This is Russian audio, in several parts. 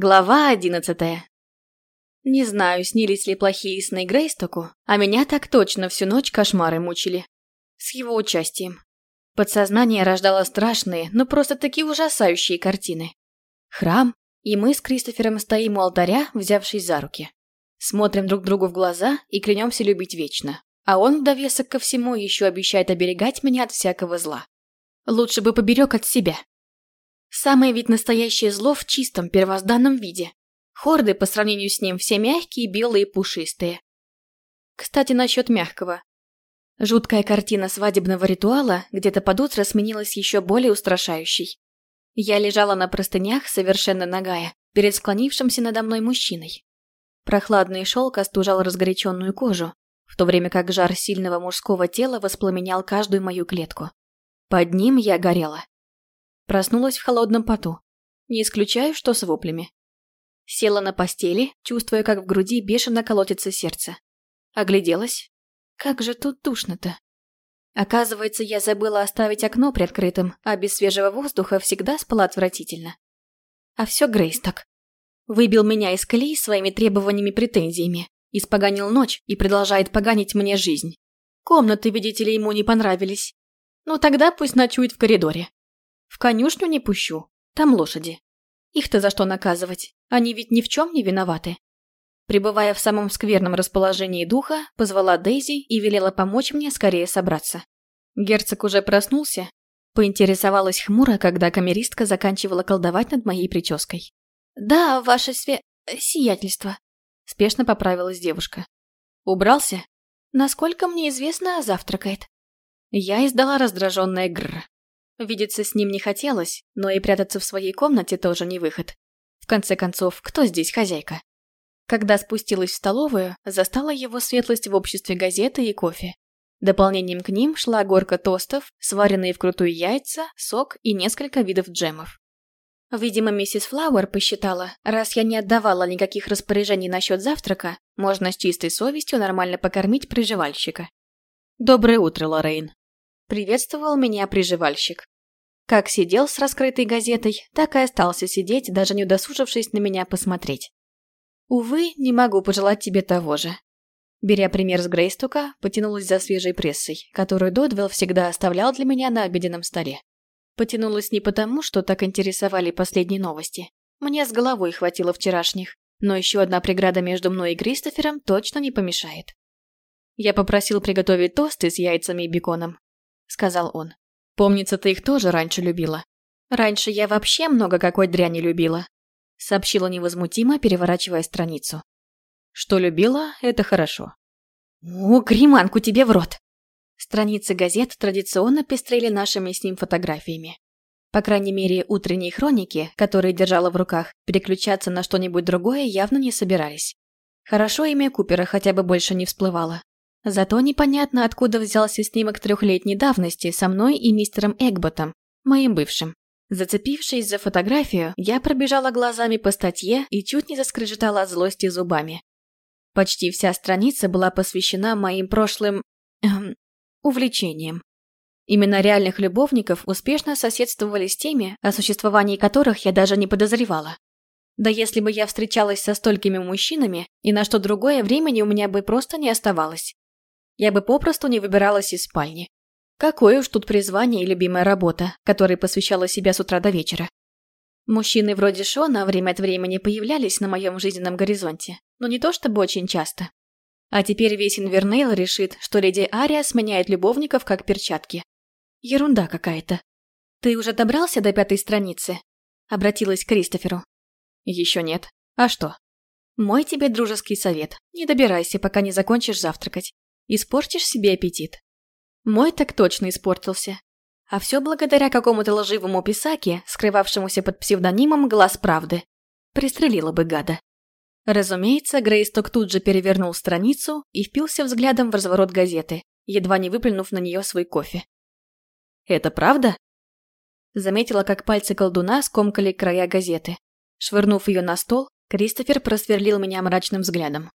Глава одиннадцатая. Не знаю, снились ли плохие сны Грейстоку, а меня так точно всю ночь кошмары мучили. С его участием. Подсознание рождало страшные, но просто такие ужасающие картины. Храм, и мы с Кристофером стоим у алтаря, взявшись за руки. Смотрим друг другу в глаза и клянемся любить вечно. А он в довесок ко всему еще обещает оберегать меня от всякого зла. Лучше бы поберег от себя. Самое ведь настоящее зло в чистом первозданном виде. Хорды по сравнению с ним все мягкие, белые, пушистые. Кстати, насчет мягкого. Жуткая картина свадебного ритуала где-то под утро сменилась еще более устрашающей. Я лежала на простынях, совершенно нагая, перед склонившимся надо мной мужчиной. Прохладный шелк остужал разгоряченную кожу, в то время как жар сильного мужского тела воспламенял каждую мою клетку. Под ним я горела. Проснулась в холодном поту. Не исключаю, что с воплями. Села на постели, чувствуя, как в груди бешено колотится сердце. Огляделась. Как же тут душно-то. Оказывается, я забыла оставить окно приоткрытым, а без свежего воздуха всегда спала отвратительно. А все Грейс так. Выбил меня из колеи своими требованиями-претензиями, испоганил ночь и продолжает поганить мне жизнь. Комнаты, видите ли, ему не понравились. Ну тогда пусть ночует в коридоре. В конюшню не пущу. Там лошади. Их-то за что наказывать? Они ведь ни в чем не виноваты. Пребывая в самом скверном расположении духа, позвала Дейзи и велела помочь мне скорее собраться. Герцог уже проснулся, поинтересовалась хмуро, когда камеристка заканчивала колдовать над моей прической. «Да, ваше све... сиятельство», — спешно поправилась девушка. «Убрался? Насколько мне известно, завтракает». Я издала раздраженное грр. Видеться с ним не хотелось, но и прятаться в своей комнате тоже не выход. В конце концов, кто здесь хозяйка? Когда спустилась в столовую, застала его светлость в обществе газеты и кофе. Дополнением к ним шла горка тостов, сваренные вкрутую яйца, сок и несколько видов джемов. Видимо, миссис Флауэр посчитала, раз я не отдавала никаких распоряжений насчет завтрака, можно с чистой совестью нормально покормить приживальщика. «Доброе утро, Лоррейн», Приветствовал меня приживальщик. Как сидел с раскрытой газетой, так и остался сидеть, даже не удосужившись на меня посмотреть. Увы, не могу пожелать тебе того же. Беря пример с Грейстука, потянулась за свежей прессой, которую Додвелл всегда оставлял для меня на обеденном столе. Потянулась не потому, что так интересовали последние новости. Мне с головой хватило вчерашних, но еще одна преграда между мной и Кристофером точно не помешает. Я попросил приготовить тосты с яйцами и беконом, сказал он. «Помнится, ты их тоже раньше любила». «Раньше я вообще много какой дряни любила», сообщила невозмутимо, переворачивая страницу. «Что любила, это хорошо». «О, гриманку тебе в рот!» Страницы газет традиционно пестрели нашими с ним фотографиями. По крайней мере, утренние хроники, которые держала в руках, переключаться на что-нибудь другое явно не собирались. Хорошо имя Купера хотя бы больше не всплывало. Зато непонятно, откуда взялся снимок трехлетней давности со мной и мистером Эгботом, моим бывшим. Зацепившись за фотографию, я пробежала глазами по статье и чуть не заскрежетала от злости зубами. Почти вся страница была посвящена моим прошлым... Эм, увлечениям. Именно реальных любовников успешно соседствовали с теми, о существовании которых я даже не подозревала. Да если бы я встречалась со столькими мужчинами, и на что другое времени у меня бы просто не оставалось я бы попросту не выбиралась из спальни. Какое уж тут призвание и любимая работа, которой посвящала себя с утра до вечера. Мужчины вроде Шона время от времени появлялись на моем жизненном горизонте, но не то чтобы очень часто. А теперь весь Инвернейл решит, что леди Ария сменяет любовников как перчатки. Ерунда какая-то. «Ты уже добрался до пятой страницы?» Обратилась к Кристоферу. «Еще нет. А что?» «Мой тебе дружеский совет. Не добирайся, пока не закончишь завтракать. Испортишь себе аппетит. Мой так точно испортился. А все благодаря какому-то лживому писаке, скрывавшемуся под псевдонимом «Глаз правды». Пристрелила бы гада. Разумеется, Грейсток тут же перевернул страницу и впился взглядом в разворот газеты, едва не выплюнув на нее свой кофе. «Это правда?» Заметила, как пальцы колдуна скомкали края газеты. Швырнув ее на стол, Кристофер просверлил меня мрачным взглядом.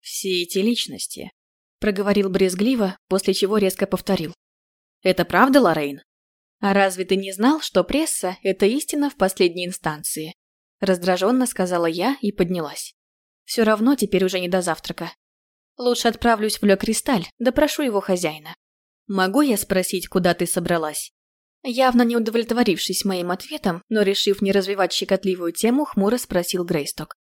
«Все эти личности, проговорил брезгливо, после чего резко повторил. «Это правда, Лоррейн? А разве ты не знал, что пресса – это истина в последней инстанции? Раздраженно сказала я и поднялась. Все равно теперь уже не до завтрака. Лучше отправлюсь в Ле Кристаль, допрошу его хозяина. Могу я спросить, куда ты собралась? Явно не удовлетворившись моим ответом, но решив не развивать щекотливую тему, хмуро спросил Грейсток.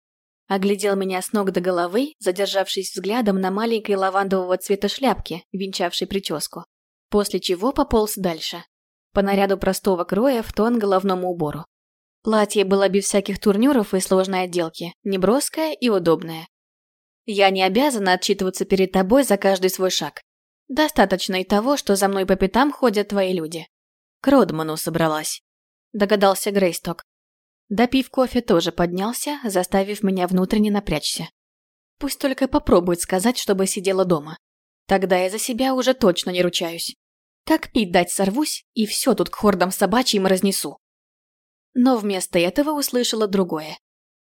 Оглядел меня с ног до головы, задержавшись взглядом на маленькой лавандового цвета шляпке, венчавшей прическу. После чего пополз дальше. По наряду простого кроя в тон головному убору. Платье было без всяких турнюров и сложной отделки, неброское и удобное. Я не обязана отчитываться перед тобой за каждый свой шаг. Достаточно и того, что за мной по пятам ходят твои люди. К Родману собралась. Догадался Грейсток. Допив кофе, тоже поднялся, заставив меня внутренне напрячься. Пусть только попробует сказать, чтобы сидела дома. Тогда я за себя уже точно не ручаюсь. Как пить дать сорвусь, и все тут к хордам собачьим разнесу. Но вместо этого услышала другое.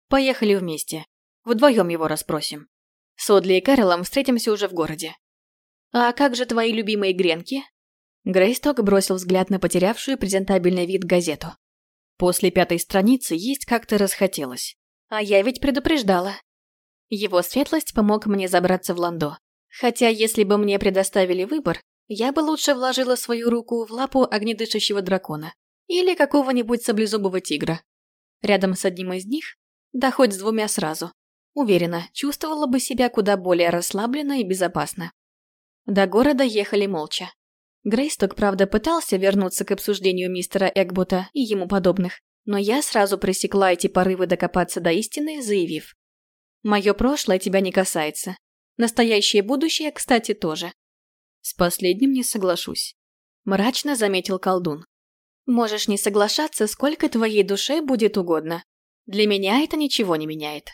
Поехали вместе. Вдвоем его расспросим. С Одли и Кэролом встретимся уже в городе. А как же твои любимые гренки? Грейсток бросил взгляд на потерявшую презентабельный вид газету. После пятой страницы есть как-то расхотелось. А я ведь предупреждала. Его светлость помог мне забраться в Ландо. Хотя, если бы мне предоставили выбор, я бы лучше вложила свою руку в лапу огнедышащего дракона или какого-нибудь саблезубого тигра. Рядом с одним из них, да хоть с двумя сразу. Уверена, чувствовала бы себя куда более расслабленно и безопасно. До города ехали молча. Грейсток, правда, пытался вернуться к обсуждению мистера Эгбота и ему подобных, но я сразу пресекла эти порывы докопаться до истины, заявив. «Мое прошлое тебя не касается. Настоящее будущее, кстати, тоже». С последним не соглашусь. Мрачно заметил колдун. Можешь не соглашаться, сколько твоей душе будет угодно. Для меня это ничего не меняет.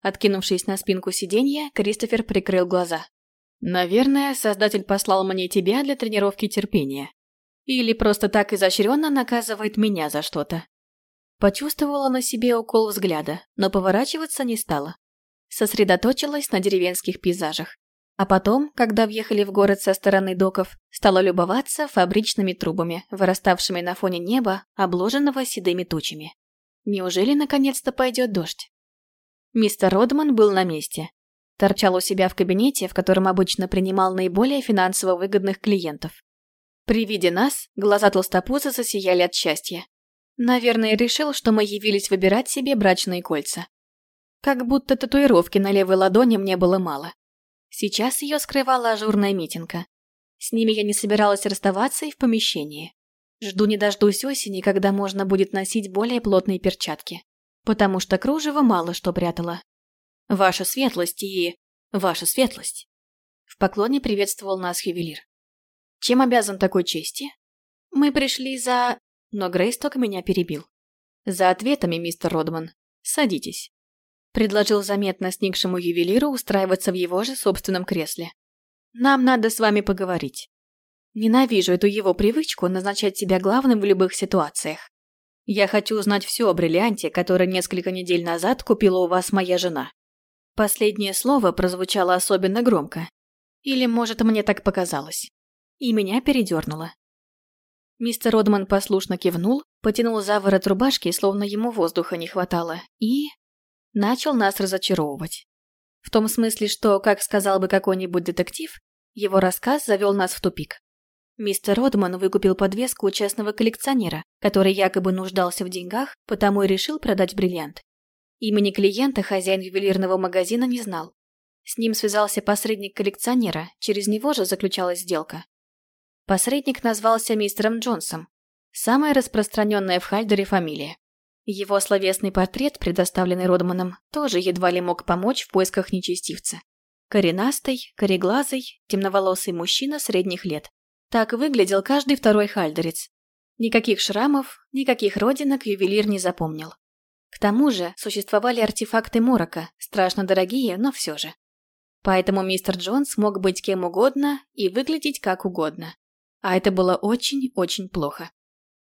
Откинувшись на спинку сиденья, Кристофер прикрыл глаза. Наверное, создатель послал мне тебя для тренировки терпения. Или просто так изощренно наказывает меня за что-то. Почувствовала на себе укол взгляда, но поворачиваться не стала. Сосредоточилась на деревенских пейзажах. А потом, когда въехали в город со стороны доков, стала любоваться фабричными трубами, выраставшими на фоне неба, обложенного седыми тучами. Неужели наконец-то пойдет дождь? Мистер Родман был на месте. Торчал у себя в кабинете, в котором обычно принимал наиболее финансово выгодных клиентов. При виде нас глаза толстопуза засияли от счастья. Наверное, решил, что мы явились выбирать себе брачные кольца. Как будто татуировки на левой ладони мне было мало. Сейчас ее скрывала ажурная митинга. С ними я не собиралась расставаться и в помещении. Жду не дождусь осени, когда можно будет носить более плотные перчатки. Потому что кружево мало что прятало. Ваша светлость и... Ваша светлость. В поклоне приветствовал нас ювелир. Чем обязан такой чести? Мы пришли за... Но Грейсток меня перебил. За ответами, мистер Родман. Садитесь. Предложил заметно сникшему ювелиру устраиваться в его же собственном кресле. «Нам надо с вами поговорить. Ненавижу эту его привычку назначать себя главным в любых ситуациях. Я хочу узнать все о бриллианте, который несколько недель назад купила у вас моя жена». Последнее слово прозвучало особенно громко. Или, может, мне так показалось. И меня передернуло. Мистер Родман послушно кивнул, потянул за ворот рубашки, словно ему воздуха не хватало, и начал нас разочаровывать. В том смысле, что, как сказал бы какой-нибудь детектив, его рассказ завел нас в тупик. Мистер Родман выкупил подвеску у частного коллекционера, который якобы нуждался в деньгах, потому и решил продать бриллиант. Имени клиента хозяин ювелирного магазина не знал. С ним связался посредник коллекционера, через него же заключалась сделка. Посредник назвался мистером Джонсом, самая распространенная в Хальдере фамилия. Его словесный портрет, предоставленный Родманом, тоже едва ли мог помочь в поисках нечестивца. Коренастый, кореглазый, темноволосый мужчина средних лет. Так выглядел каждый второй хальдерец. Никаких шрамов, никаких родинок ювелир не запомнил. К тому же существовали артефакты Морока, страшно дорогие, но все же. Поэтому мистер Джонс мог быть кем угодно и выглядеть как угодно. А это было очень-очень плохо.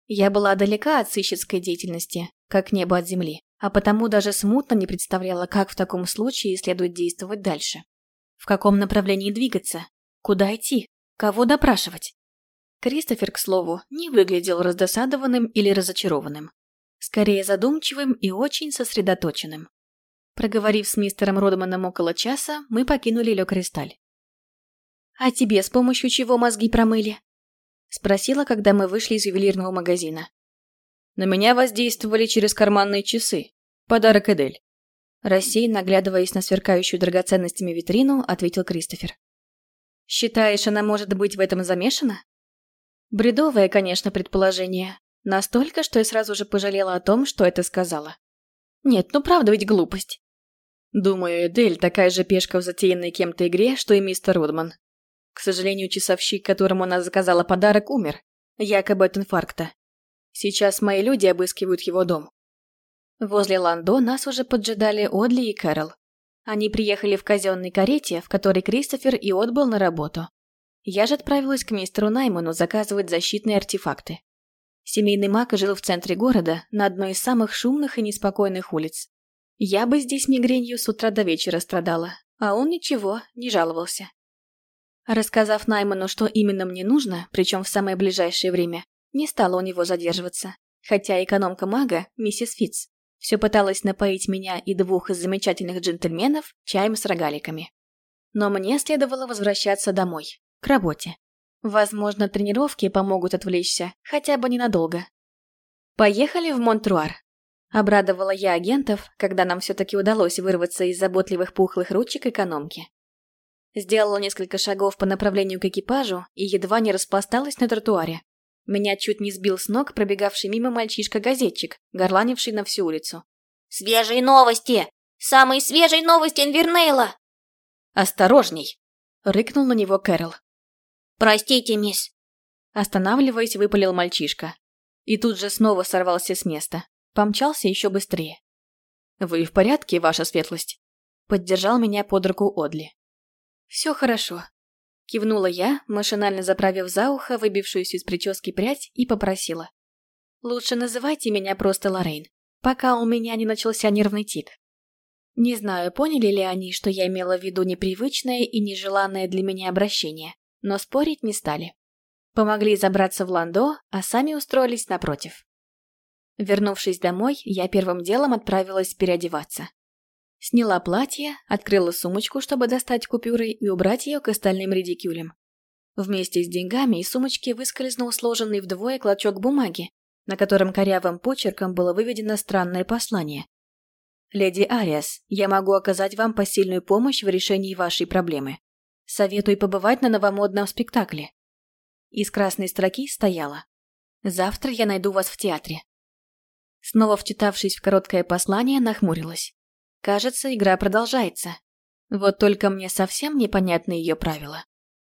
Я была далека от сыщицкой деятельности, как небо от земли, а потому даже смутно не представляла, как в таком случае следует действовать дальше. В каком направлении двигаться? Куда идти? Кого допрашивать? Кристофер, к слову, не выглядел раздосадованным или разочарованным. Скорее задумчивым и очень сосредоточенным. Проговорив с мистером Родманом около часа, мы покинули Ле Кристаль. «А тебе с помощью чего мозги промыли?» Спросила, когда мы вышли из ювелирного магазина. На меня воздействовали через карманные часы. Подарок Эдель. Рассеянно наглядываясь на сверкающую драгоценностями витрину, ответил Кристофер. «Считаешь, она может быть в этом замешана?» Бредовое, конечно, предположение. Настолько, что я сразу же пожалела о том, что это сказала. Нет, ну правда ведь глупость. Думаю, Эдель такая же пешка в затеянной кем-то игре, что и мистер Рудман. К сожалению, часовщик, которому она заказала подарок, умер. Якобы от инфаркта. Сейчас мои люди обыскивают его дом. Возле Ландо нас уже поджидали Одли и Кэрол. Они приехали в казенной карете, в которой Кристофер и отбыл на работу. Я же отправилась к мистеру Найману заказывать защитные артефакты. Семейный маг жил в центре города, на одной из самых шумных и неспокойных улиц. Я бы здесь мигренью с утра до вечера страдала, а он ничего, не жаловался. Рассказав Найману, что именно мне нужно, причем в самое ближайшее время, не стала у него задерживаться. Хотя экономка мага, миссис Фитц, все пыталась напоить меня и двух из замечательных джентльменов чаем с рогаликами. Но мне следовало возвращаться домой, к работе. Возможно, тренировки помогут отвлечься, хотя бы ненадолго. Поехали в Монтруар. Обрадовала я агентов, когда нам все-таки удалось вырваться из заботливых пухлых ручек экономки. Сделала несколько шагов по направлению к экипажу и едва не распласталась на тротуаре. Меня чуть не сбил с ног пробегавший мимо мальчишка-газетчик, горланивший на всю улицу. «Свежие новости! Самые свежие новости Инвернейла!» «Осторожней!» — рыкнул на него Кэрол. «Простите, мисс». Останавливаясь, выпалил мальчишка. И тут же снова сорвался с места. Помчался еще быстрее. «Вы в порядке, ваша светлость?» Поддержал меня под руку Одли. «Все хорошо», — кивнула я, машинально заправив за ухо выбившуюся из прически прядь и попросила. «Лучше называйте меня просто Лоррейн, пока у меня не начался нервный тик». Не знаю, поняли ли они, что я имела в виду непривычное и нежеланное для меня обращение, но спорить не стали. Помогли забраться в Ландо, а сами устроились напротив. Вернувшись домой, я первым делом отправилась переодеваться. Сняла платье, открыла сумочку, чтобы достать купюры и убрать ее к остальным редикюлям. Вместе с деньгами из сумочки выскользнул сложенный вдвое клочок бумаги, на котором корявым почерком было выведено странное послание. «Леди Ариас, я могу оказать вам посильную помощь в решении вашей проблемы. Советую побывать на новомодном спектакле. Из красной строки стояло. Завтра я найду вас в театре. Снова вчитавшись в короткое послание, нахмурилась. Кажется, игра продолжается. Вот только мне совсем непонятны ее правила.